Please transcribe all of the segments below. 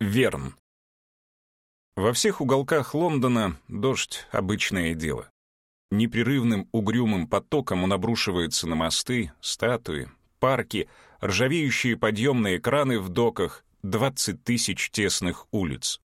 Верн. Во всех уголках Лондона дождь — обычное дело. Непрерывным угрюмым потоком он обрушивается на мосты, статуи, парки, ржавеющие подъемные краны в доках, 20 тысяч тесных улиц,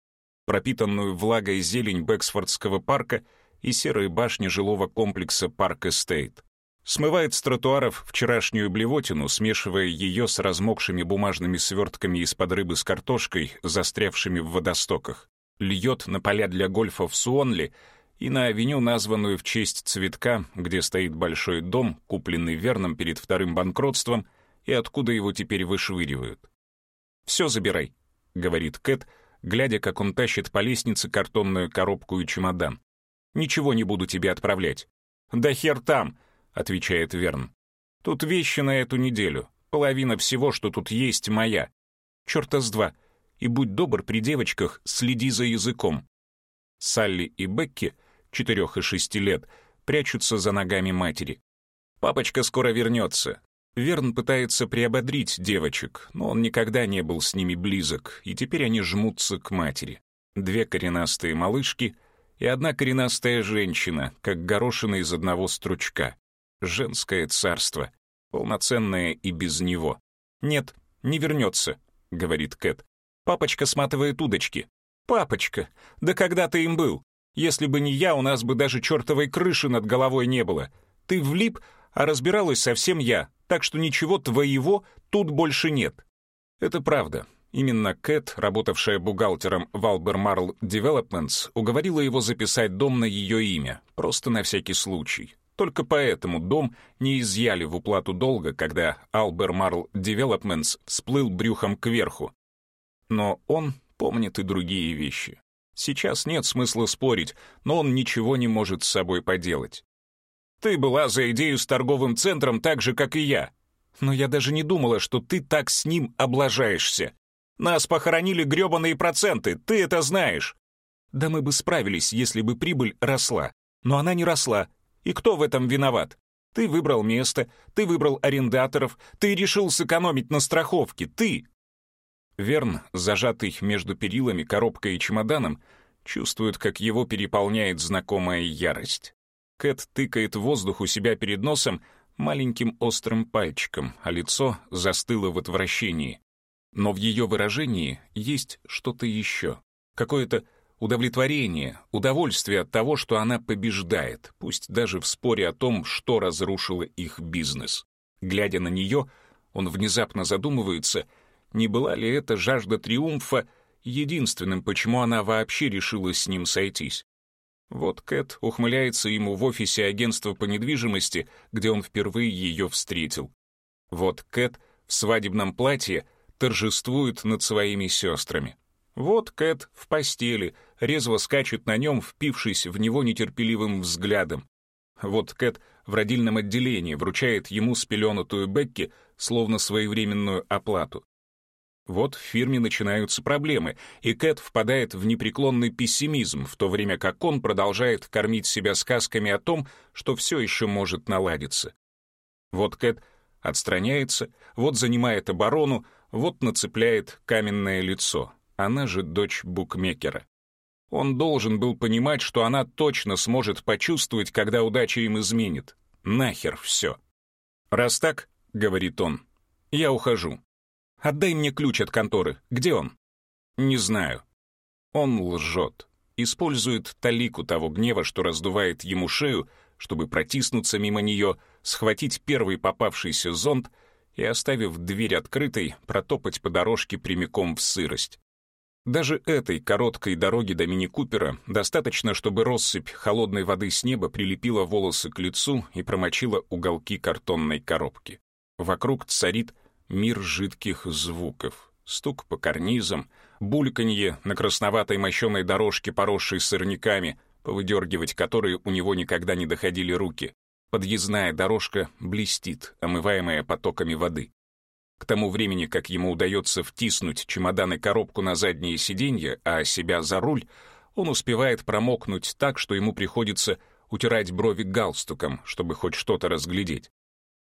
пропитанную влагой зелень Бэксфордского парка и серые башни жилого комплекса Парк Эстейт. Смывает с тротуаров вчерашнюю блевотину, смешивая ее с размокшими бумажными свертками из-под рыбы с картошкой, застрявшими в водостоках. Льет на поля для гольфа в Суонли и на авеню, названную в честь цветка, где стоит большой дом, купленный Верном перед вторым банкротством, и откуда его теперь вышвыривают. «Все забирай», — говорит Кэт, глядя, как он тащит по лестнице картонную коробку и чемодан. «Ничего не буду тебе отправлять». «Да хер там», — отвечает Верн. «Тут вещи на эту неделю. Половина всего, что тут есть, моя. Чёрта с два. И будь добр при девочках, следи за языком». Салли и Бекки, четырех и шести лет, прячутся за ногами матери. «Папочка скоро вернется». Верн пытается приободрить девочек, но он никогда не был с ними близок, и теперь они жмутся к матери. Две коренастые малышки и одна коренастая женщина, как горошина из одного стручка женское царство, полноценное и без него. «Нет, не вернется», — говорит Кэт. «Папочка сматывает удочки». «Папочка, да когда ты им был? Если бы не я, у нас бы даже чертовой крыши над головой не было. Ты влип, а разбиралась совсем я, так что ничего твоего тут больше нет». Это правда. Именно Кэт, работавшая бухгалтером в Albemarle Developments, уговорила его записать дом на ее имя, просто на всякий случай. Только поэтому дом не изъяли в уплату долга, когда Albemarle Developments всплыл брюхом кверху. Но он помнит и другие вещи. Сейчас нет смысла спорить, но он ничего не может с собой поделать. «Ты была за идею с торговым центром так же, как и я. Но я даже не думала, что ты так с ним облажаешься. Нас похоронили грёбаные проценты, ты это знаешь». Да мы бы справились, если бы прибыль росла. Но она не росла, и кто в этом виноват? Ты выбрал место, ты выбрал арендаторов, ты решил сэкономить на страховке, ты!» Верн, зажатый между перилами, коробкой и чемоданом, чувствует, как его переполняет знакомая ярость. Кэт тыкает воздух у себя перед носом маленьким острым пальчиком, а лицо застыло в отвращении. Но в ее выражении есть что-то еще, какое-то удовлетворение, удовольствие от того, что она побеждает, пусть даже в споре о том, что разрушило их бизнес. Глядя на нее, он внезапно задумывается, не была ли эта жажда триумфа единственным, почему она вообще решила с ним сойтись. Вот Кэт ухмыляется ему в офисе агентства по недвижимости, где он впервые ее встретил. Вот Кэт в свадебном платье торжествует над своими сестрами. Вот Кэт в постели, резво скачет на нем, впившись в него нетерпеливым взглядом. Вот Кэт в родильном отделении вручает ему спеленутую Бекки, словно своевременную оплату. Вот в фирме начинаются проблемы, и Кэт впадает в непреклонный пессимизм, в то время как он продолжает кормить себя сказками о том, что все еще может наладиться. Вот Кэт отстраняется, вот занимает оборону, вот нацепляет каменное лицо, она же дочь букмекера. Он должен был понимать, что она точно сможет почувствовать, когда удача им изменит. Нахер все. «Раз так, — говорит он, — я ухожу. Отдай мне ключ от конторы. Где он?» «Не знаю». Он лжет. Использует талику того гнева, что раздувает ему шею, чтобы протиснуться мимо нее, схватить первый попавшийся зонт и, оставив дверь открытой, протопать по дорожке прямиком в сырость. Даже этой короткой дороги до мини-купера достаточно, чтобы россыпь холодной воды с неба прилепила волосы к лицу и промочила уголки картонной коробки. Вокруг царит мир жидких звуков. Стук по карнизам, бульканье на красноватой мощеной дорожке, поросшей сорняками, повыдергивать которые у него никогда не доходили руки. Подъездная дорожка блестит, омываемая потоками воды. К тому времени, как ему удается втиснуть чемодан и коробку на заднее сиденье, а себя за руль, он успевает промокнуть так, что ему приходится утирать брови галстуком, чтобы хоть что-то разглядеть.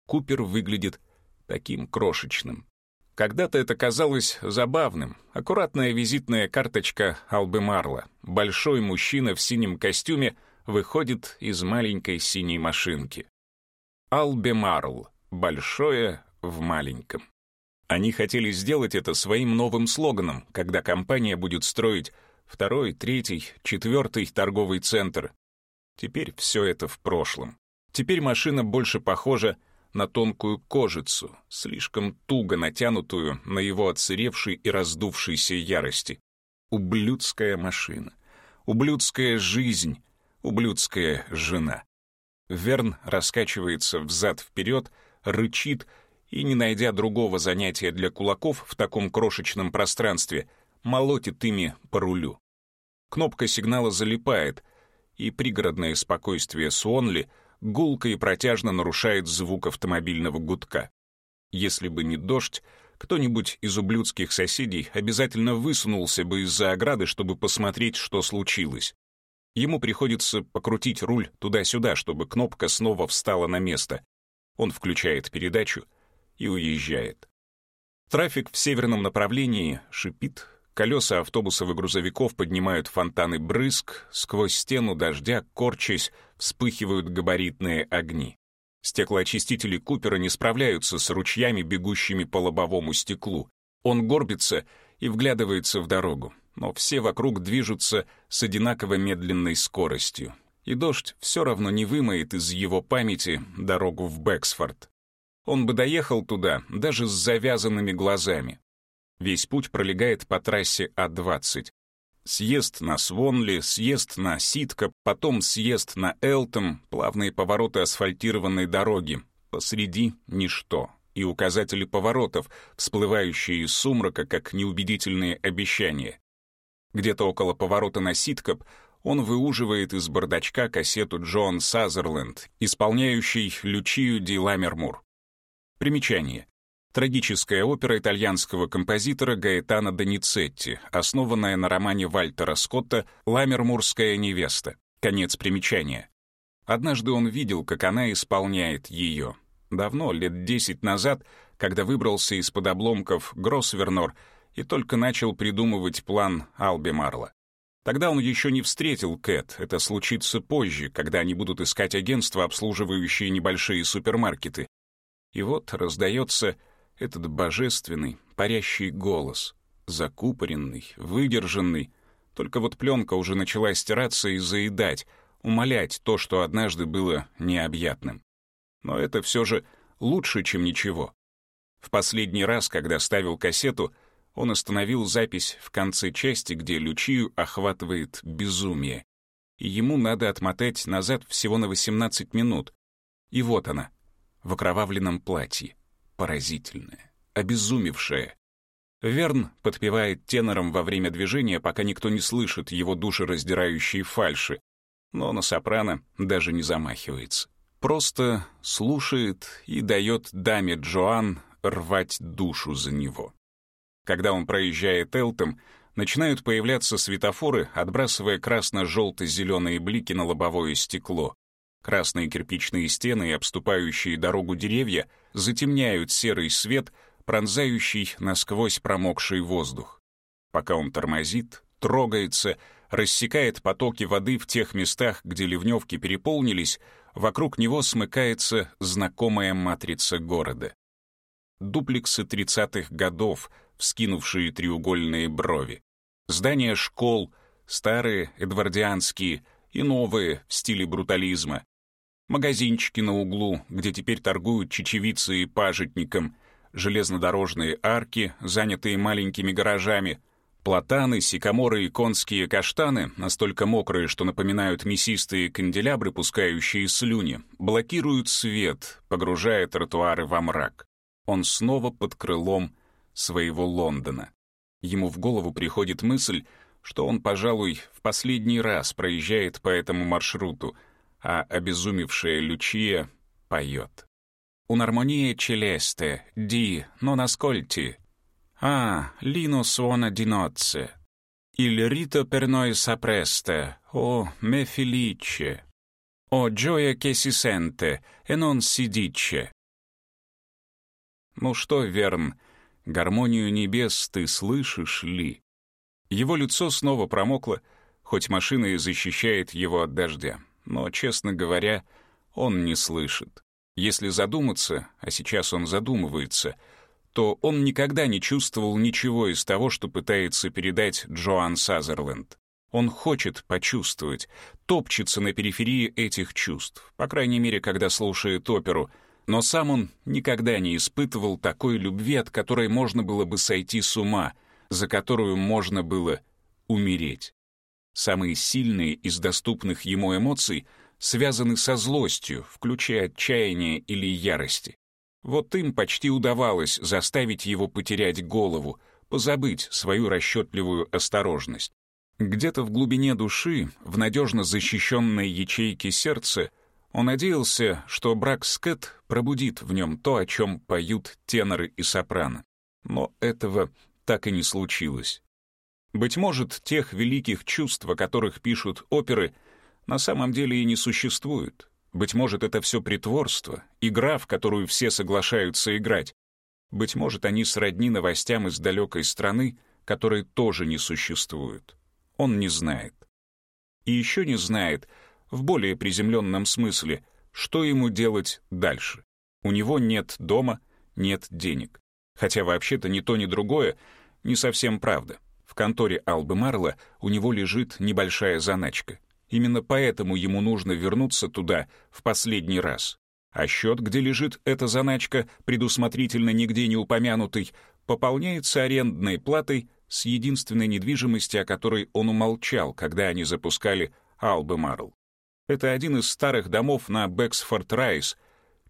Купер выглядит таким крошечным. Когда-то это казалось забавным. Аккуратная визитная карточка Албы Марла. Большой мужчина в синем костюме выходит из маленькой синей машинки. Албе Марл. Большое в маленьком. Они хотели сделать это своим новым слоганом, когда компания будет строить второй, третий, четвертый торговый центр. Теперь все это в прошлом. Теперь машина больше похожа на тонкую кожицу, слишком туго натянутую на его отсыревшей и раздувшейся ярости. Ублюдская машина, ублюдская жизнь, ублюдская жена. Верн раскачивается взад-вперед, рычит и, не найдя другого занятия для кулаков в таком крошечном пространстве, молотит ими по рулю. Кнопка сигнала залипает, и пригородное спокойствие Суонли — гулко и протяжно нарушает звук автомобильного гудка. Если бы не дождь, кто-нибудь из ублюдских соседей обязательно высунулся бы из-за ограды, чтобы посмотреть, что случилось. Ему приходится покрутить руль туда-сюда, чтобы кнопка снова встала на место. Он включает передачу и уезжает. Трафик в северном направлении шипит, колеса автобусов и грузовиков поднимают фонтаны брызг, сквозь стену дождя, корчась, вспыхивают габаритные огни. Стеклоочистители Купера не справляются с ручьями, бегущими по лобовому стеклу. Он горбится и вглядывается в дорогу, но все вокруг движутся с одинаково медленной скоростью. И дождь все равно не вымоет из его памяти дорогу в Бэксфорд. Он бы доехал туда даже с завязанными глазами. Весь путь пролегает по трассе А-20. Съезд на Свонли, съезд на Ситка, потом съезд на Элтом, плавные повороты асфальтированной дороги. Посреди — ничто. И указатели поворотов, всплывающие из сумрака, как неубедительные обещания. Где-то около поворота на Ситкоп он выуживает из бардачка кассету Джон Сазерленд, исполняющий Лючию Ди Ламермур. Примечание. Трагическая опера итальянского композитора Гаэтана Доницетти, основанная на романе Вальтера Скотта «Ламермурская невеста». Конец примечания. Однажды он видел, как она исполняет ее. Давно, лет десять назад, когда выбрался из-под обломков Гроссвернор и только начал придумывать план Алби Марла. Тогда он еще не встретил Кэт, это случится позже, когда они будут искать агентство, обслуживающее небольшие супермаркеты. И вот раздается этот божественный, парящий голос, закупоренный, выдержанный. Только вот пленка уже начала стираться и заедать, умолять то, что однажды было необъятным. Но это все же лучше, чем ничего. В последний раз, когда ставил кассету, он остановил запись в конце части, где Лючию охватывает безумие. И ему надо отмотать назад всего на 18 минут. И вот она, в окровавленном платье поразительное, обезумевшее. Верн подпевает тенором во время движения, пока никто не слышит его душераздирающей фальши, но на сопрано даже не замахивается. Просто слушает и дает даме Джоан рвать душу за него. Когда он проезжает Элтом, начинают появляться светофоры, отбрасывая красно-желто-зеленые блики на лобовое стекло. Красные кирпичные стены и обступающие дорогу деревья затемняют серый свет, пронзающий насквозь промокший воздух. Пока он тормозит, трогается, рассекает потоки воды в тех местах, где ливневки переполнились, вокруг него смыкается знакомая матрица города. Дуплексы 30-х годов, вскинувшие треугольные брови. Здания школ, старые, эдвардианские и новые в стиле брутализма, магазинчики на углу, где теперь торгуют чечевицей и пажитником, железнодорожные арки, занятые маленькими гаражами, платаны, сикаморы и конские каштаны, настолько мокрые, что напоминают мясистые канделябры, пускающие слюни, блокируют свет, погружая тротуары во мрак. Он снова под крылом своего Лондона. Ему в голову приходит мысль, что он, пожалуй, в последний раз проезжает по этому маршруту — а обезумевшая Лючия поет. «Un'armonia celeste, di, non ascolti. Ah, lino suona di nozze. Il rito per noi s'appresta, oh, me felice. Oh, gioia che si sente e non si dice». Ну что, Верн, гармонию небес ты слышишь ли? Его лицо снова промокло, хоть машина и защищает его от дождя. Но, честно говоря, он не слышит. Если задуматься, а сейчас он задумывается, то он никогда не чувствовал ничего из того, что пытается передать Джоан Сазерленд. Он хочет почувствовать, топчется на периферии этих чувств, по крайней мере, когда слушает оперу, но сам он никогда не испытывал такой любви, от которой можно было бы сойти с ума, за которую можно было умереть. Самые сильные из доступных ему эмоций связаны со злостью, включая отчаяние или ярости. Вот им почти удавалось заставить его потерять голову, позабыть свою расчетливую осторожность. Где-то в глубине души, в надежно защищенной ячейке сердца, он надеялся, что брак с Кэт пробудит в нем то, о чем поют теноры и сопрано. Но этого так и не случилось. Быть может, тех великих чувств, о которых пишут оперы, на самом деле и не существует. Быть может, это все притворство, игра, в которую все соглашаются играть. Быть может, они сродни новостям из далекой страны, которые тоже не существуют он не знает. И еще не знает, в более приземленном смысле, что ему делать дальше. У него нет дома, нет денег. Хотя вообще-то ни то, ни другое не совсем правда. В конторе Албы Марла у него лежит небольшая заначка. Именно поэтому ему нужно вернуться туда в последний раз. А счет, где лежит эта заначка, предусмотрительно нигде не упомянутый, пополняется арендной платой с единственной недвижимости, о которой он умолчал, когда они запускали Албы Марл. Это один из старых домов на Бэксфорд-Райс,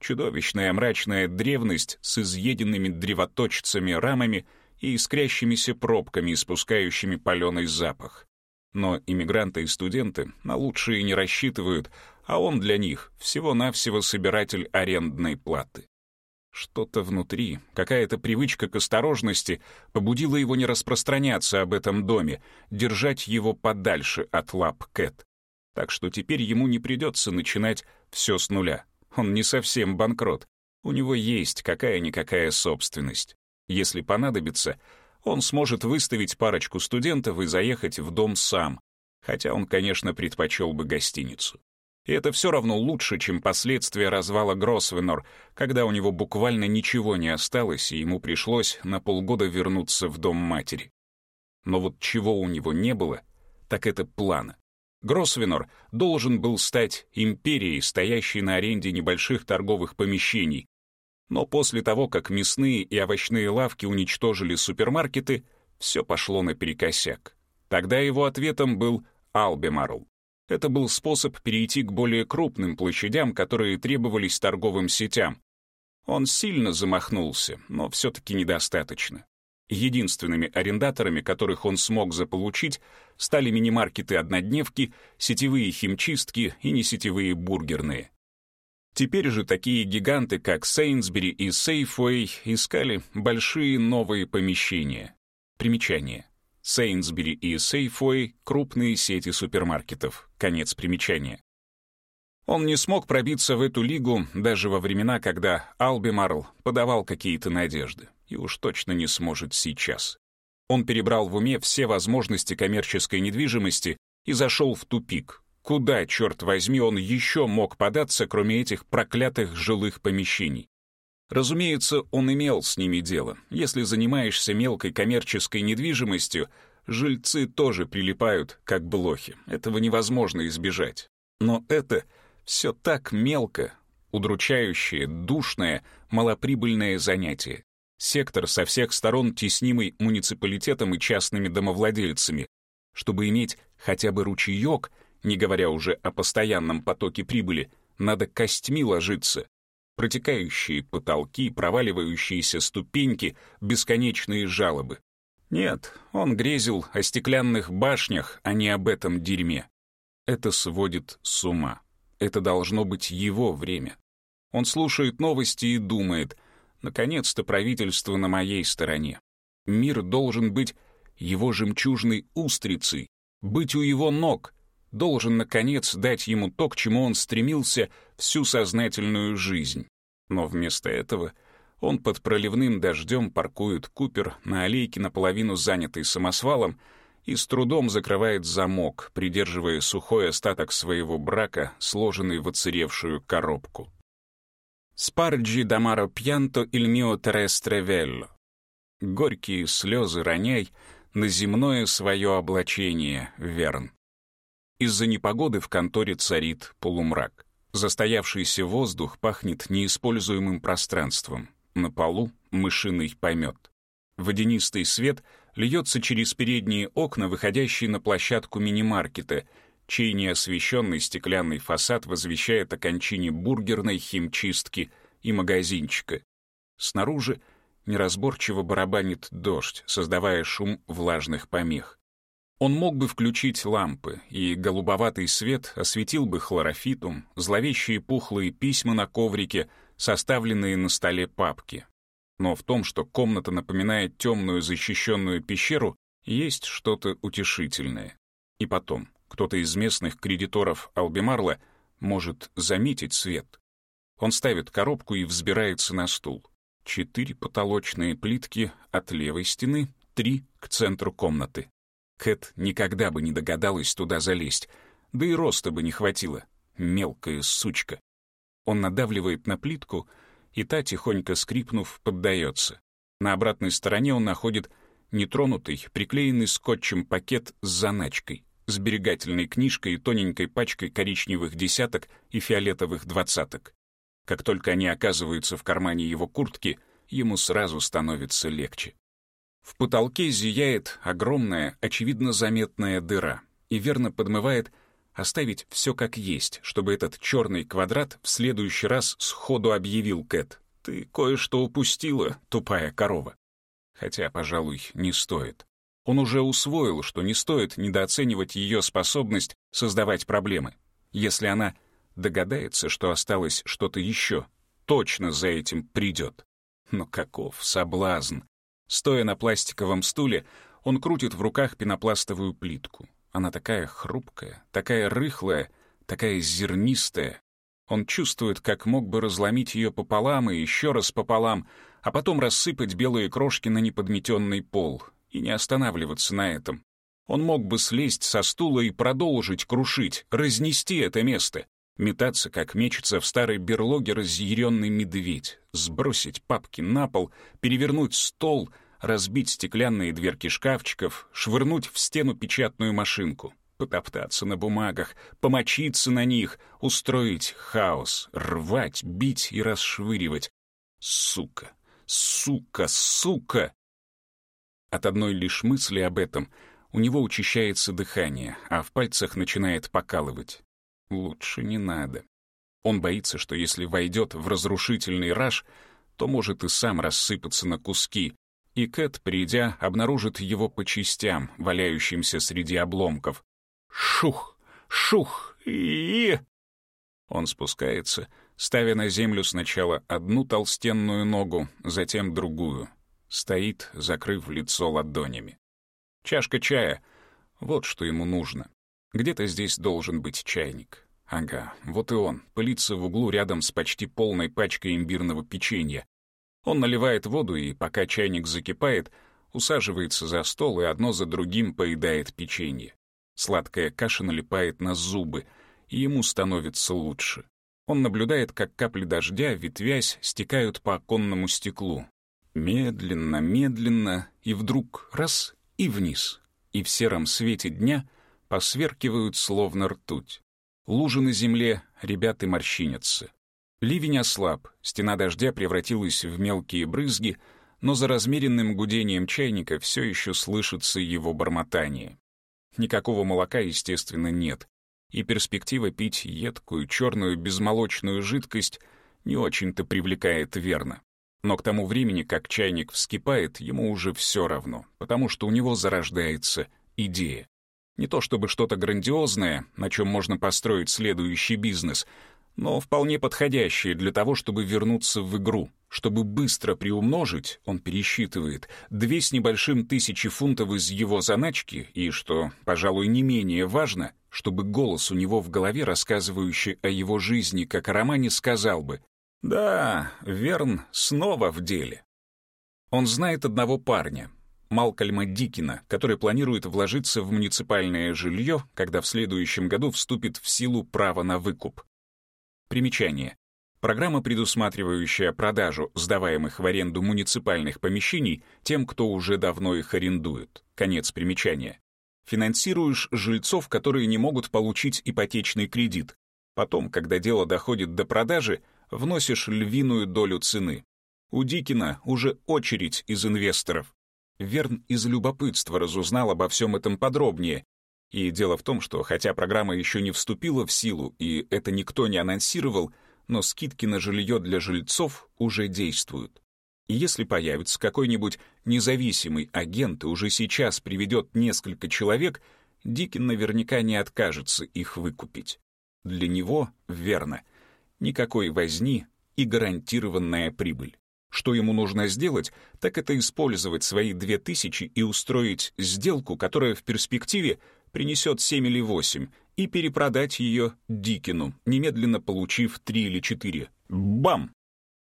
чудовищная мрачная древность с изъеденными древоточцами рамами и искрящимися пробками, испускающими паленый запах. Но иммигранты и студенты на лучшие не рассчитывают, а он для них всего-навсего собиратель арендной платы. Что-то внутри, какая-то привычка к осторожности побудила его не распространяться об этом доме, держать его подальше от лап Кэт. Так что теперь ему не придется начинать все с нуля. Он не совсем банкрот. У него есть какая-никакая собственность. Если понадобится, он сможет выставить парочку студентов и заехать в дом сам, хотя он, конечно, предпочел бы гостиницу. И это все равно лучше, чем последствия развала Гросвенор, когда у него буквально ничего не осталось, и ему пришлось на полгода вернуться в дом матери. Но вот чего у него не было, так это плана. Гросвенор должен был стать империей, стоящей на аренде небольших торговых помещений. Но после того, как мясные и овощные лавки уничтожили супермаркеты, все пошло наперекосяк. Тогда его ответом был Албемарл. Это был способ перейти к более крупным площадям, которые требовались торговым сетям. Он сильно замахнулся, но все-таки недостаточно. Единственными арендаторами, которых он смог заполучить, стали мини-маркеты-однодневки, сетевые химчистки и несетевые бургерные. Теперь же такие гиганты, как Сейнсбери и Сейфуэй, искали большие новые помещения. Примечание. Сейнсбери и Сейфой — крупные сети супермаркетов. Конец примечания. Он не смог пробиться в эту лигу даже во времена, когда Албимарл подавал какие-то надежды, и уж точно не сможет сейчас. Он перебрал в уме все возможности коммерческой недвижимости и зашел в тупик. Куда, черт возьми, он еще мог податься, кроме этих проклятых жилых помещений? Разумеется, он имел с ними дело. Если занимаешься мелкой коммерческой недвижимостью, жильцы тоже прилипают, как блохи. Этого невозможно избежать. Но это все так мелко, удручающее, душное, малоприбыльное занятие. Сектор со всех сторон теснимый муниципалитетом и частными домовладельцами. Чтобы иметь хотя бы ручеек, не говоря уже о постоянном потоке прибыли, надо костьми ложиться, протекающие потолки, проваливающиеся ступеньки, бесконечные жалобы. Нет, он грезил о стеклянных башнях, а не об этом дерьме. Это сводит с ума. Это должно быть его время. Он слушает новости и думает, наконец-то правительство на моей стороне. Мир должен быть его жемчужной устрицей, быть у его ног, должен, наконец, дать ему то, к чему он стремился всю сознательную жизнь. Но вместо этого Он под проливным дождем паркует Купер на аллейке наполовину занятой самосвалом и с трудом закрывает замок, придерживая сухой остаток своего брака, сложенный в оцаревшую коробку. «Спарджи дамаро пьянто иль мио терестре велло». Горькие слезы роняй на земное свое облачение, Верн. Из-за непогоды в конторе царит полумрак. Застоявшийся воздух пахнет неиспользуемым пространством. На полу мышиный помет. Водянистый свет льется через передние окна, выходящие на площадку мини-маркета, чей неосвещенный стеклянный фасад возвещает о кончине бургерной химчистки и магазинчика. Снаружи неразборчиво барабанит дождь, создавая шум влажных помех. Он мог бы включить лампы, и голубоватый свет осветил бы хлорофитум, зловещие пухлые письма на коврике, составленные на столе папки. Но в том, что комната напоминает темную защищенную пещеру, есть что-то утешительное. И потом, кто-то из местных кредиторов Албемарла может заметить свет. Он ставит коробку и взбирается на стул. Четыре потолочные плитки от левой стены, три к центру комнаты. Кэт никогда бы не догадалась туда залезть, да и роста бы не хватило. Мелкая сучка. Он надавливает на плитку, и та, тихонько скрипнув, поддается. На обратной стороне он находит нетронутый, приклеенный скотчем пакет с заначкой, сберегательной книжкой и тоненькой пачкой коричневых десяток и фиолетовых двадцаток. Как только они оказываются в кармане его куртки, ему сразу становится легче. В потолке зияет огромная, очевидно заметная дыра и верно подмывает оставить все как есть, чтобы этот черный квадрат в следующий раз сходу объявил Кэт. «Ты кое-что упустила, тупая корова». Хотя, пожалуй, не стоит. Он уже усвоил, что не стоит недооценивать ее способность создавать проблемы. Если она догадается, что осталось что-то еще, точно за этим придет. Но каков соблазн Стоя на пластиковом стуле, он крутит в руках пенопластовую плитку. Она такая хрупкая, такая рыхлая, такая зернистая. Он чувствует, как мог бы разломить ее пополам и еще раз пополам, а потом рассыпать белые крошки на неподметенный пол и не останавливаться на этом. Он мог бы слезть со стула и продолжить крушить, разнести это место, метаться, как мечется в старой берлоге разъяренный медведь, сбросить папки на пол, перевернуть стол, разбить стеклянные дверки шкафчиков, швырнуть в стену печатную машинку, потоптаться на бумагах, помочиться на них, устроить хаос, рвать, бить и расшвыривать. Сука, сука, сука! От одной лишь мысли об этом у него учащается дыхание, а в пальцах начинает покалывать. Лучше не надо. Он боится, что если войдет в разрушительный раж, то может и сам рассыпаться на куски, и Кэт, придя, обнаружит его по частям, валяющимся среди обломков. Шух! Шух! и Он спускается, ставя на землю сначала одну толстенную ногу, затем другую. Стоит, закрыв лицо ладонями. Чашка чая — вот что ему нужно. Где-то здесь должен быть чайник. Ага, вот и он, пылится в углу рядом с почти полной пачкой имбирного печенья. Он наливает воду и, пока чайник закипает, усаживается за стол и одно за другим поедает печенье. Сладкая каша налипает на зубы, и ему становится лучше. Он наблюдает, как капли дождя, ветвясь, стекают по оконному стеклу. Медленно, медленно, и вдруг раз — и вниз. И в сером свете дня посверкивают словно ртуть. Лужи на земле, ребята морщинятся. Ливень ослаб, стена дождя превратилась в мелкие брызги, но за размеренным гудением чайника все еще слышится его бормотание. Никакого молока, естественно, нет, и перспектива пить едкую, черную, безмолочную жидкость не очень-то привлекает верно. Но к тому времени, как чайник вскипает, ему уже все равно, потому что у него зарождается идея. Не то чтобы что-то грандиозное, на чем можно построить следующий бизнес, но вполне подходящее для того, чтобы вернуться в игру. Чтобы быстро приумножить, он пересчитывает две с небольшим тысячи фунтов из его заначки и, что, пожалуй, не менее важно, чтобы голос у него в голове, рассказывающий о его жизни как о романе, сказал бы Да, Верн снова в деле. Он знает одного парня, Малкольма Дикина, который планирует вложиться в муниципальное жилье, когда в следующем году вступит в силу право на выкуп. Примечание. Программа, предусматривающая продажу сдаваемых в аренду муниципальных помещений тем, кто уже давно их арендует. Конец примечания. Финансируешь жильцов, которые не могут получить ипотечный кредит. Потом, когда дело доходит до продажи, вносишь львиную долю цены. У Дикина уже очередь из инвесторов. Верн из любопытства разузнал обо всем этом подробнее. И дело в том, что хотя программа еще не вступила в силу, и это никто не анонсировал, но скидки на жилье для жильцов уже действуют. И если появится какой-нибудь независимый агент и уже сейчас приведет несколько человек, Дикин наверняка не откажется их выкупить. Для него, верно, никакой возни и гарантированная прибыль. Что ему нужно сделать, так это использовать свои две тысячи и устроить сделку, которая в перспективе принесет семь или восемь, и перепродать ее Дикину, немедленно получив три или четыре. Бам!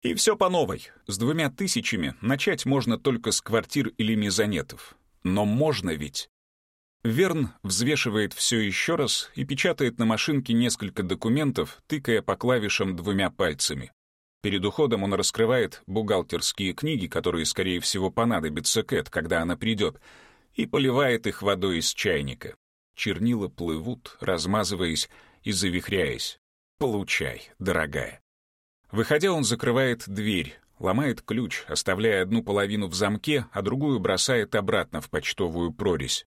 И все по новой. С двумя тысячами начать можно только с квартир или мезонетов. Но можно ведь. Верн взвешивает все еще раз и печатает на машинке несколько документов, тыкая по клавишам двумя пальцами. Перед уходом он раскрывает бухгалтерские книги, которые, скорее всего, понадобятся Кэт, когда она придет, и поливает их водой из чайника. Чернила плывут, размазываясь и завихряясь. Получай, дорогая. Выходя, он закрывает дверь, ломает ключ, оставляя одну половину в замке, а другую бросает обратно в почтовую прорезь.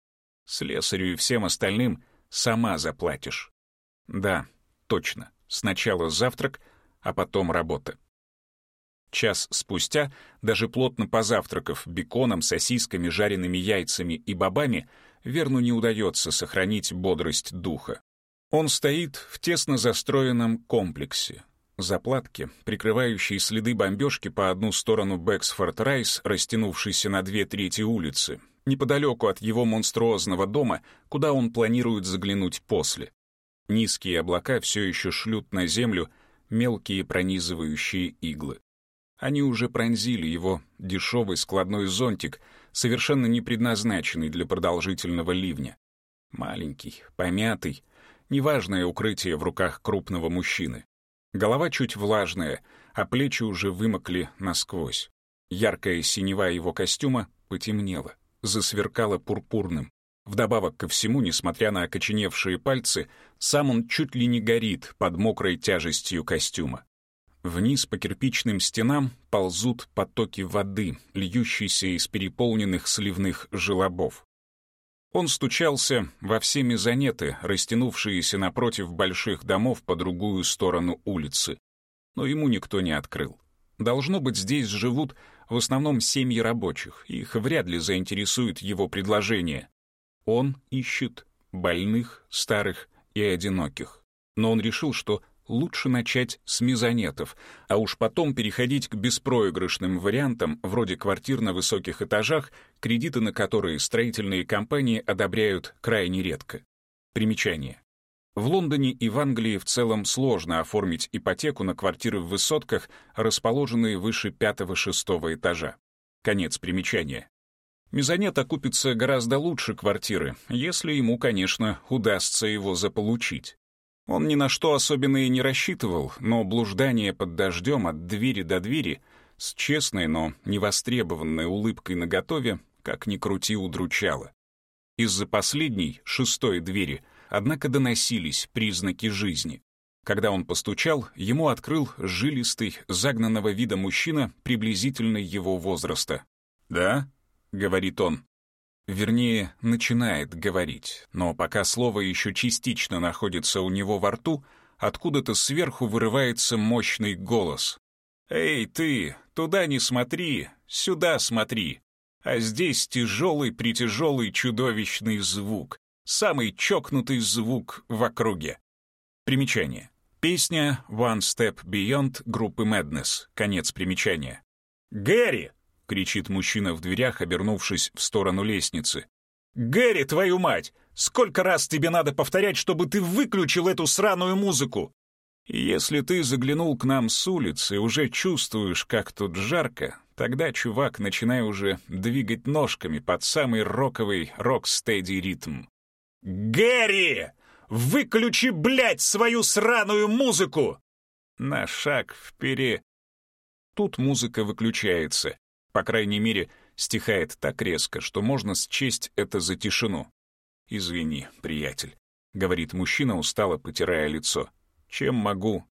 Слесарю и всем остальным сама заплатишь. Да, точно. Сначала завтрак, а потом работа. Час спустя, даже плотно позавтракав беконом, сосисками, жареными яйцами и бобами, Верну не удается сохранить бодрость духа. Он стоит в тесно застроенном комплексе, Заплатки, прикрывающие следы бомбежки по одну сторону Бэксфорд-Райс, растянувшейся на две трети улицы, неподалеку от его монструозного дома, куда он планирует заглянуть после. Низкие облака все еще шлют на землю мелкие пронизывающие иглы. Они уже пронзили его дешевый складной зонтик, совершенно не предназначенный для продолжительного ливня. Маленький, помятый, неважное укрытие в руках крупного мужчины. Голова чуть влажная, а плечи уже вымокли насквозь. Яркая синева его костюма потемнела, засверкала пурпурным. Вдобавок ко всему, несмотря на окоченевшие пальцы, сам он чуть ли не горит под мокрой тяжестью костюма. Вниз по кирпичным стенам ползут потоки воды, льющиеся из переполненных сливных желобов. Он стучался во все мезонеты, растянувшиеся напротив больших домов по другую сторону улицы. Но ему никто не открыл. Должно быть, здесь живут в основном семьи рабочих, их вряд ли заинтересует его предложение. Он ищет больных, старых и одиноких. Но он решил, что лучше начать с мезонетов, а уж потом переходить к беспроигрышным вариантам, вроде квартир на высоких этажах, кредиты на которые строительные компании одобряют крайне редко. Примечание. В Лондоне и в Англии в целом сложно оформить ипотеку на квартиры в высотках, расположенные выше пятого-шестого этажа. Конец примечания. Мезонет окупится гораздо лучше квартиры, если ему, конечно, удастся его заполучить. Он ни на что особенно и не рассчитывал, но блуждание под дождем от двери до двери с честной, но невостребованной улыбкой наготове, как ни крути, удручало. Из-за последней, шестой двери, однако доносились признаки жизни. Когда он постучал, ему открыл жилистый, загнанного вида мужчина приблизительно его возраста. «Да?» — говорит он. Вернее, начинает говорить, но пока слово еще частично находится у него во рту, откуда-то сверху вырывается мощный голос. «Эй, ты, туда не смотри, сюда смотри!» А здесь тяжелый-притяжелый чудовищный звук, самый чокнутый звук в округе. Примечание. Песня «One Step Beyond» группы Madness. Конец примечания. «Гэри!» — кричит мужчина в дверях, обернувшись в сторону лестницы. «Гэри, твою мать! Сколько раз тебе надо повторять, чтобы ты выключил эту сраную музыку?» Если ты заглянул к нам с улицы и уже чувствуешь, как тут жарко, тогда, чувак, начинай уже двигать ножками под самый роковый рок-стеди ритм. «Гэри! Выключи, блядь, свою сраную музыку!» На шаг вперед. Тут музыка выключается. По крайней мере, стихает так резко, что можно счесть это за тишину. «Извини, приятель», — говорит мужчина, устало потирая лицо. «Чем могу?»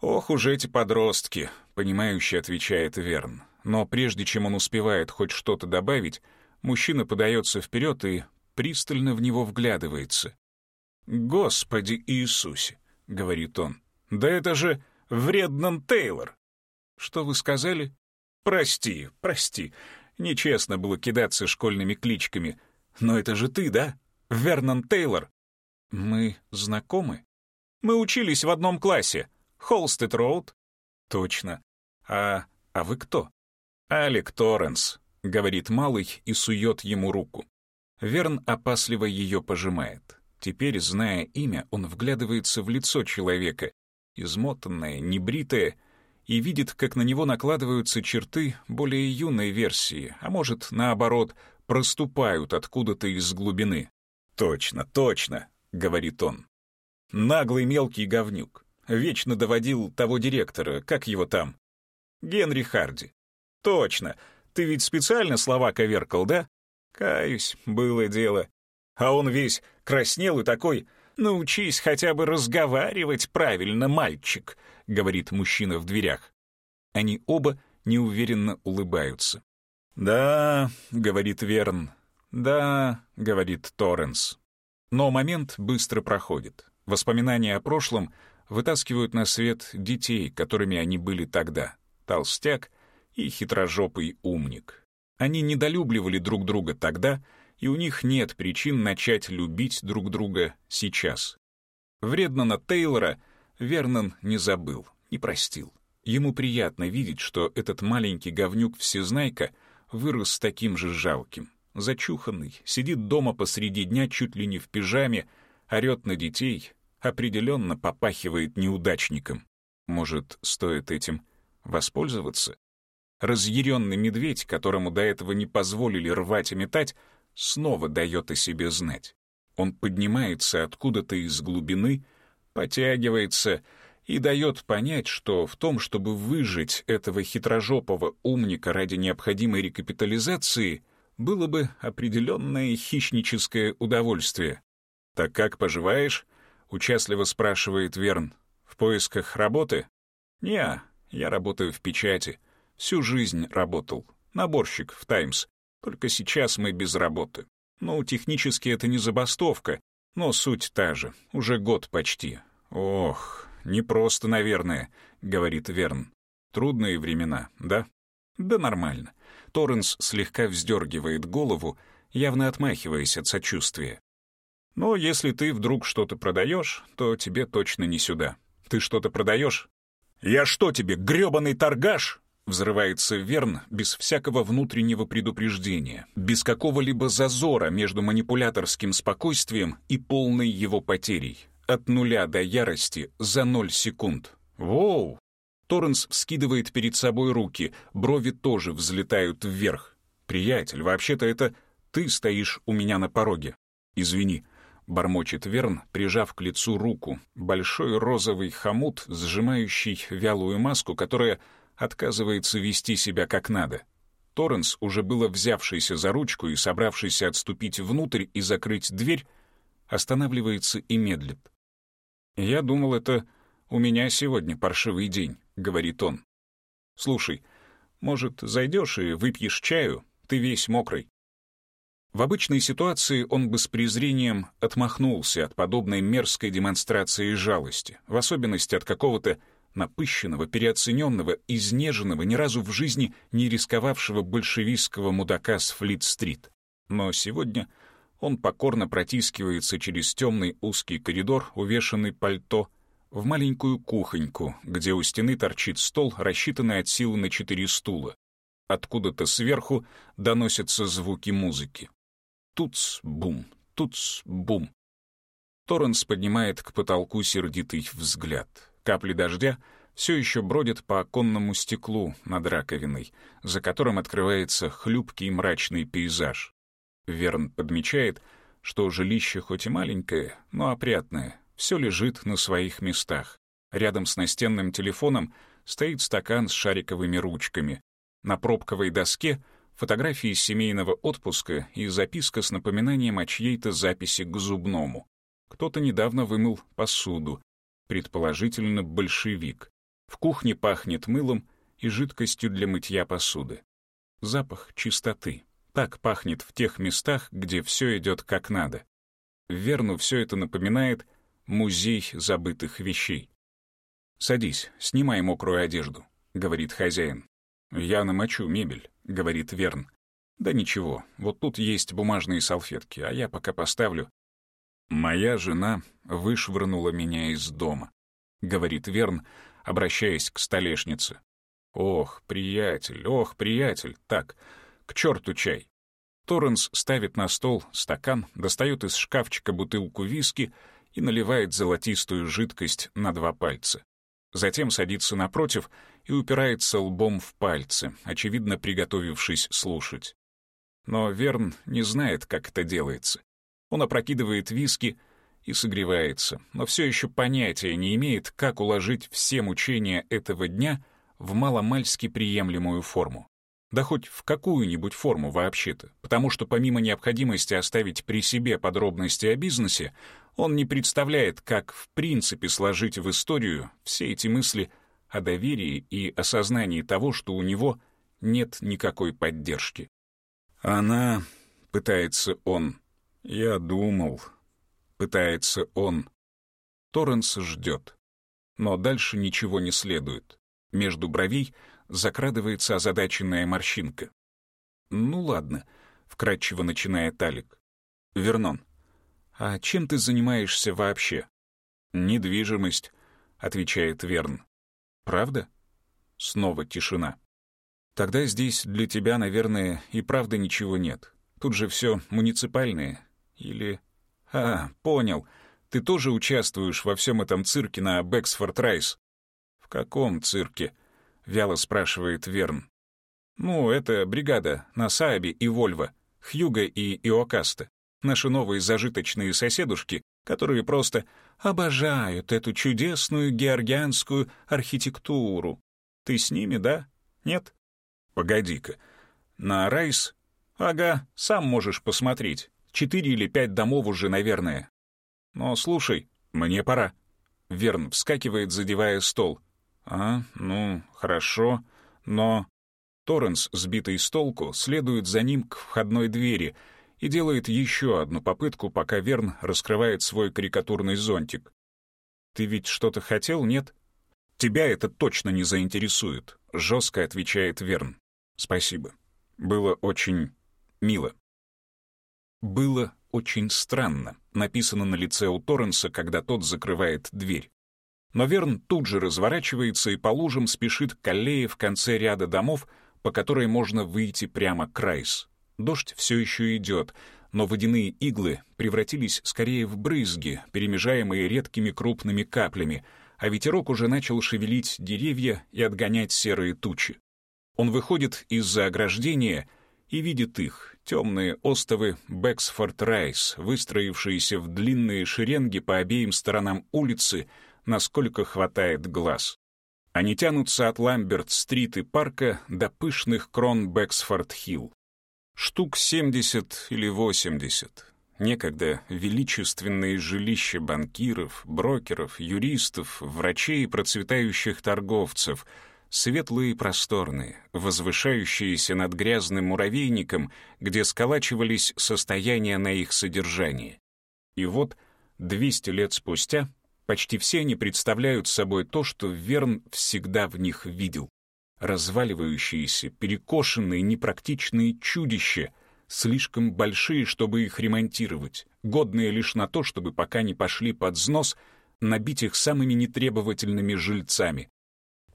«Ох уж эти подростки», — понимающе отвечает Верн. Но прежде чем он успевает хоть что-то добавить, мужчина подается вперед и пристально в него вглядывается. «Господи Иисусе!» — говорит он. «Да это же Вреднан Тейлор!» «Что вы сказали?» «Прости, прости. Нечестно было кидаться школьными кличками. Но это же ты, да? Вернон Тейлор?» «Мы знакомы?» «Мы учились в одном классе. Холстед Роуд». «Точно. А... а вы кто?» «Алек Торренс», — говорит малый и сует ему руку. Верн опасливо ее пожимает. Теперь, зная имя, он вглядывается в лицо человека, измотанное, небритое, и видит, как на него накладываются черты более юной версии, а может, наоборот, проступают откуда-то из глубины. «Точно, точно», — говорит он. «Наглый мелкий говнюк. Вечно доводил того директора, как его там? Генри Харди. Точно. Ты ведь специально слова коверкал, да? Каюсь, было дело. А он весь краснел и такой «Научись хотя бы разговаривать правильно, мальчик», — говорит мужчина в дверях. Они оба неуверенно улыбаются. «Да», — говорит Верн. «Да», — говорит Торренс. Но момент быстро проходит. Воспоминания о прошлом вытаскивают на свет детей, которыми они были тогда. Толстяк и хитрожопый умник. Они недолюбливали друг друга тогда, и у них нет причин начать любить друг друга сейчас. Вредно Тейлора Вернон не забыл, не простил. Ему приятно видеть, что этот маленький говнюк-всезнайка вырос таким же жалким. Зачуханный, сидит дома посреди дня чуть ли не в пижаме, орет на детей, определенно попахивает неудачником. Может, стоит этим воспользоваться? Разъяренный медведь, которому до этого не позволили рвать и метать, снова дает о себе знать. Он поднимается откуда-то из глубины, потягивается и дает понять, что в том, чтобы выжить этого хитрожопого умника ради необходимой рекапитализации, было бы определенное хищническое удовольствие. «Так как поживаешь?» — участливо спрашивает Верн. «В поисках работы?» «Не, я работаю в печати. Всю жизнь работал. Наборщик в «Таймс». Только сейчас мы без работы. Ну, технически это не забастовка, но суть та же. Уже год почти. Ох, непросто, наверное, говорит Верн. Трудные времена, да? Да нормально. Торренс слегка вздергивает голову, явно отмахиваясь от сочувствия. Но если ты вдруг что-то продаешь, то тебе точно не сюда. Ты что-то продаешь? Я что тебе, грёбаный торгаш? Взрывается Верн без всякого внутреннего предупреждения, без какого-либо зазора между манипуляторским спокойствием и полной его потерей. От нуля до ярости за ноль секунд. Воу! Торренс вскидывает перед собой руки, брови тоже взлетают вверх. «Приятель, вообще-то это ты стоишь у меня на пороге. Извини, бормочет Верн, прижав к лицу руку, большой розовый хомут, сжимающий вялую маску, которая отказывается вести себя как надо. Торренс, уже было взявшийся за ручку и собравшийся отступить внутрь и закрыть дверь, останавливается и медлит. «Я думал, это у меня сегодня паршивый день», — говорит он. «Слушай, может, зайдешь и выпьешь чаю? Ты весь мокрый». В обычной ситуации он бы с презрением отмахнулся от подобной мерзкой демонстрации жалости, в особенности от какого-то напыщенного, переоцененного, изнеженного, ни разу в жизни не рисковавшего большевистского мудака с Флит-стрит. Но сегодня он покорно протискивается через темный узкий коридор, увешанный пальто, в маленькую кухоньку, где у стены торчит стол, рассчитанный от силы на четыре стула. Откуда-то сверху доносятся звуки музыки. Туц-бум, туц-бум. Торренс поднимает к потолку сердитый взгляд. Капли дождя все еще бродят по оконному стеклу над раковиной, за которым открывается хлюпкий мрачный пейзаж. Верн подмечает, что жилище хоть и маленькое, но опрятное, все лежит на своих местах. Рядом с настенным телефоном стоит стакан с шариковыми ручками. На пробковой доске фотографии семейного отпуска и записка с напоминанием о чьей-то записи к зубному. Кто-то недавно вымыл посуду, предположительно большевик. В кухне пахнет мылом и жидкостью для мытья посуды. Запах чистоты. Так пахнет в тех местах, где все идет как надо. Верну все это напоминает музей забытых вещей. «Садись, снимай мокрую одежду», — говорит хозяин. «Я намочу мебель», — говорит Верн. «Да ничего, вот тут есть бумажные салфетки, а я пока поставлю». «Моя жена вышвырнула меня из дома», — говорит Верн, обращаясь к столешнице. «Ох, приятель, ох, приятель, так, к черту чай». Торренс ставит на стол стакан, достает из шкафчика бутылку виски и наливает золотистую жидкость на два пальца. Затем садится напротив и упирается лбом в пальцы, очевидно приготовившись слушать. Но Верн не знает, как это делается. Он опрокидывает виски и согревается, но все еще понятия не имеет, как уложить все мучения этого дня в маломальски приемлемую форму. Да хоть в какую-нибудь форму вообще-то, потому что помимо необходимости оставить при себе подробности о бизнесе, он не представляет, как в принципе сложить в историю все эти мысли о доверии и осознании того, что у него нет никакой поддержки. Она, пытается он, я думал, пытается он. Торренс ждет. Но дальше ничего не следует. Между бровей закрадывается озадаченная морщинка. «Ну ладно», — вкратчиво начинает Алик. «Вернон, а чем ты занимаешься вообще?» «Недвижимость», — отвечает Верн. «Правда?» Снова тишина. «Тогда здесь для тебя, наверное, и правда ничего нет. Тут же все муниципальное. Или «А, понял. Ты тоже участвуешь во всем этом цирке на Бэксфорд Райс?» «В каком цирке?» — вяло спрашивает Верн. «Ну, это бригада на Саабе и Вольво, Хьюга и Иокаста. Наши новые зажиточные соседушки, которые просто обожают эту чудесную георгианскую архитектуру. Ты с ними, да? Нет? Погоди-ка. На Райс? Ага, сам можешь посмотреть. Четыре или пять домов уже, наверное. Но слушай, мне пора. Верн вскакивает, задевая стол. А, ну, хорошо, но... Торренс, сбитый с толку, следует за ним к входной двери и делает еще одну попытку, пока Верн раскрывает свой карикатурный зонтик. «Ты ведь что-то хотел, нет?» «Тебя это точно не заинтересует», — жестко отвечает Верн. «Спасибо. Было очень мило». «Было очень странно», написано на лице у Торренса, когда тот закрывает дверь. Но Верн тут же разворачивается и по лужам спешит к аллее в конце ряда домов, по которой можно выйти прямо к Райс. Дождь все еще идет, но водяные иглы превратились скорее в брызги, перемежаемые редкими крупными каплями, а ветерок уже начал шевелить деревья и отгонять серые тучи. Он выходит из-за ограждения и видит их, темные остовы Бэксфорд Райс, выстроившиеся в длинные шеренги по обеим сторонам улицы, насколько хватает глаз. Они тянутся от Ламберт-стрит и парка до пышных крон Бэксфорд-Хилл. Штук 70 или 80. Некогда величественные жилища банкиров, брокеров, юристов, врачей и процветающих торговцев — светлые и просторные, возвышающиеся над грязным муравейником, где сколачивались состояния на их содержании. И вот, 200 лет спустя, почти все они представляют собой то, что Верн всегда в них видел. Разваливающиеся, перекошенные, непрактичные чудища, слишком большие, чтобы их ремонтировать, годные лишь на то, чтобы пока не пошли под снос, набить их самыми нетребовательными жильцами,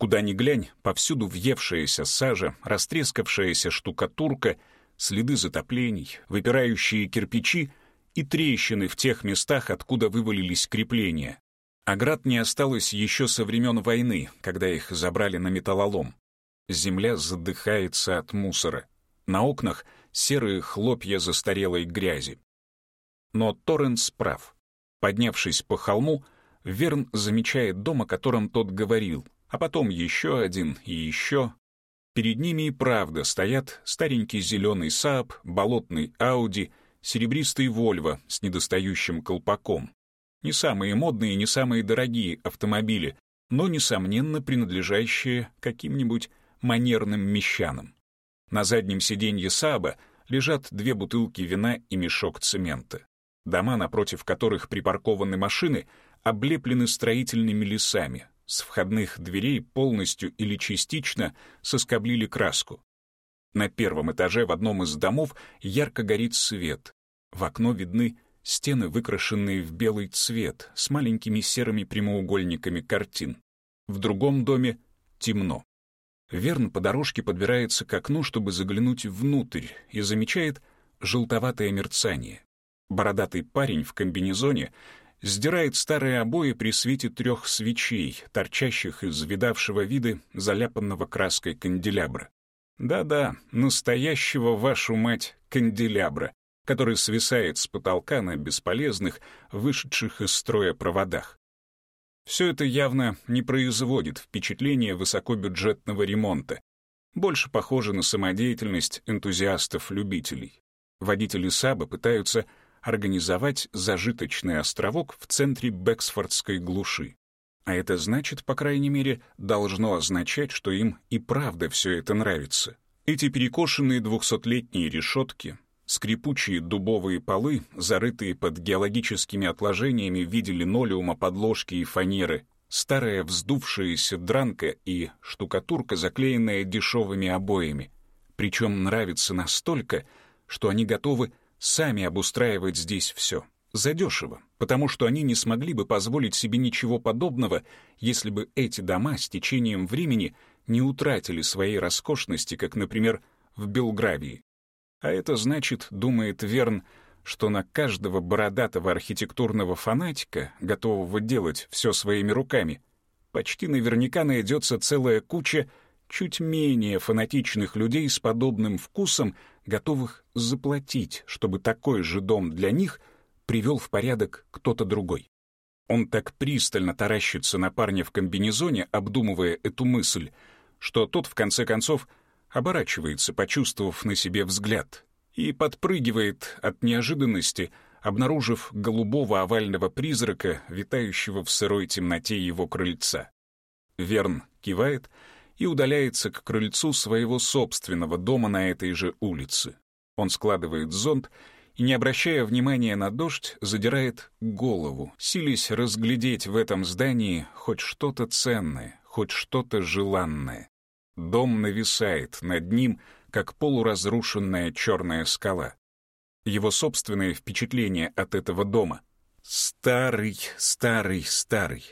Куда ни глянь, повсюду въевшаяся сажа, растрескавшаяся штукатурка, следы затоплений, выпирающие кирпичи и трещины в тех местах, откуда вывалились крепления. Оград не осталось еще со времен войны, когда их забрали на металлолом. Земля задыхается от мусора. На окнах серые хлопья застарелой грязи. Но Торренс прав. Поднявшись по холму, Верн замечает дом, о котором тот говорил, а потом еще один и еще. Перед ними и правда стоят старенький зеленый Saab, болотный Ауди, серебристый Вольво с недостающим колпаком. Не самые модные, не самые дорогие автомобили, но, несомненно, принадлежащие каким-нибудь манерным мещанам. На заднем сиденье Саба лежат две бутылки вина и мешок цемента. Дома, напротив которых припаркованы машины, облеплены строительными лесами. С входных дверей полностью или частично соскоблили краску. На первом этаже в одном из домов ярко горит свет. В окно видны стены, выкрашенные в белый цвет, с маленькими серыми прямоугольниками картин. В другом доме темно. Верн по дорожке подбирается к окну, чтобы заглянуть внутрь, и замечает желтоватое мерцание. Бородатый парень в комбинезоне сдирает старые обои при свете трех свечей, торчащих из видавшего виды заляпанного краской канделябра. Да-да, настоящего, вашу мать, канделябра, который свисает с потолка на бесполезных, вышедших из строя проводах. Все это явно не производит впечатления высокобюджетного ремонта. Больше похоже на самодеятельность энтузиастов-любителей. Водители Саба пытаются организовать зажиточный островок в центре Бэксфордской глуши. А это значит, по крайней мере, должно означать, что им и правда все это нравится. Эти перекошенные двухсотлетние решетки, Скрипучие дубовые полы, зарытые под геологическими отложениями в виде линолеума, подложки и фанеры, старая вздувшаяся дранка и штукатурка, заклеенная дешевыми обоями. Причем нравится настолько, что они готовы сами обустраивать здесь все. Задешево, потому что они не смогли бы позволить себе ничего подобного, если бы эти дома с течением времени не утратили своей роскошности, как, например, в Белгравии. А это значит, думает Верн, что на каждого бородатого архитектурного фанатика, готового делать все своими руками, почти наверняка найдется целая куча чуть менее фанатичных людей с подобным вкусом, готовых заплатить, чтобы такой же дом для них привел в порядок кто-то другой. Он так пристально таращится на парня в комбинезоне, обдумывая эту мысль, что тот, в конце концов, оборачивается, почувствовав на себе взгляд, и подпрыгивает от неожиданности, обнаружив голубого овального призрака, витающего в сырой темноте его крыльца. Верн кивает и удаляется к крыльцу своего собственного дома на этой же улице. Он складывает зонт и, не обращая внимания на дождь, задирает голову, силясь разглядеть в этом здании хоть что-то ценное, хоть что-то желанное. Дом нависает над ним, как полуразрушенная черная скала. Его собственное впечатление от этого дома — старый, старый, старый,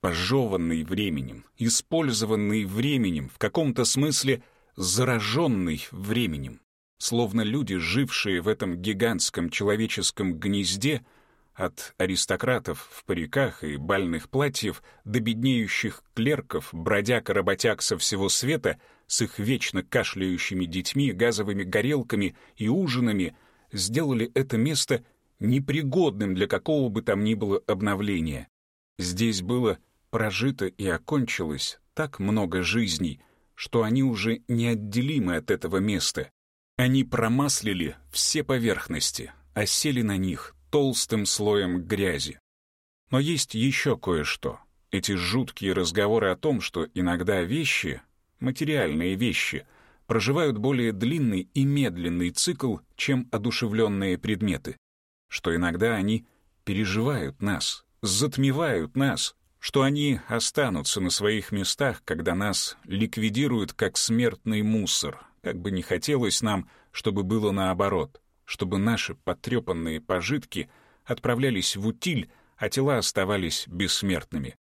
пожеванный временем, использованный временем, в каком-то смысле зараженный временем. Словно люди, жившие в этом гигантском человеческом гнезде — от аристократов в париках и бальных платьев до беднеющих клерков, бродяг и работяг со всего света с их вечно кашляющими детьми, газовыми горелками и ужинами, сделали это место непригодным для какого бы там ни было обновления. Здесь было прожито и окончилось так много жизней, что они уже неотделимы от этого места. Они промаслили все поверхности, осели на них толстым слоем грязи. Но есть еще кое-что. Эти жуткие разговоры о том, что иногда вещи, материальные вещи, проживают более длинный и медленный цикл, чем одушевленные предметы. Что иногда они переживают нас, затмевают нас, что они останутся на своих местах, когда нас ликвидируют как смертный мусор, как бы не хотелось нам, чтобы было наоборот чтобы наши потрепанные пожитки отправлялись в утиль, а тела оставались бессмертными.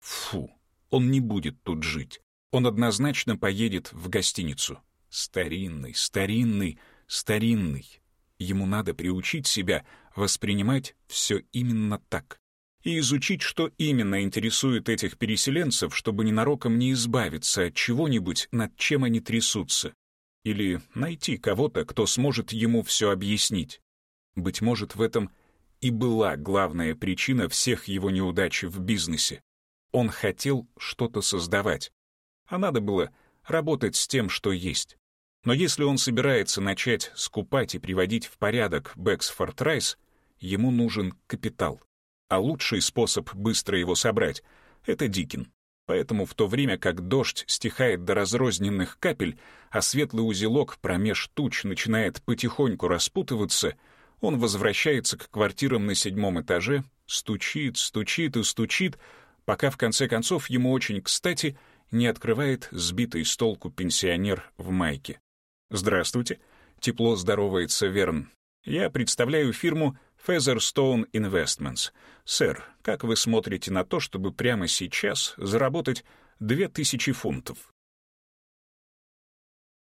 Фу, он не будет тут жить. Он однозначно поедет в гостиницу. Старинный, старинный, старинный. Ему надо приучить себя воспринимать все именно так. И изучить, что именно интересует этих переселенцев, чтобы ненароком не избавиться от чего-нибудь, над чем они трясутся. Или найти кого-то, кто сможет ему все объяснить. Быть может, в этом и была главная причина всех его неудач в бизнесе. Он хотел что-то создавать, а надо было работать с тем, что есть. Но если он собирается начать скупать и приводить в порядок Бэксфорд Райс, ему нужен капитал. А лучший способ быстро его собрать — это Дикин. Поэтому в то время как дождь стихает до разрозненных капель, а светлый узелок промеж туч начинает потихоньку распутываться, он возвращается к квартирам на седьмом этаже, стучит, стучит и стучит, пока в конце концов ему очень кстати не открывает сбитый с толку пенсионер в майке. «Здравствуйте», — тепло здоровается Верн. «Я представляю фирму Featherstone Investments. Сэр, как вы смотрите на то, чтобы прямо сейчас заработать две тысячи фунтов?»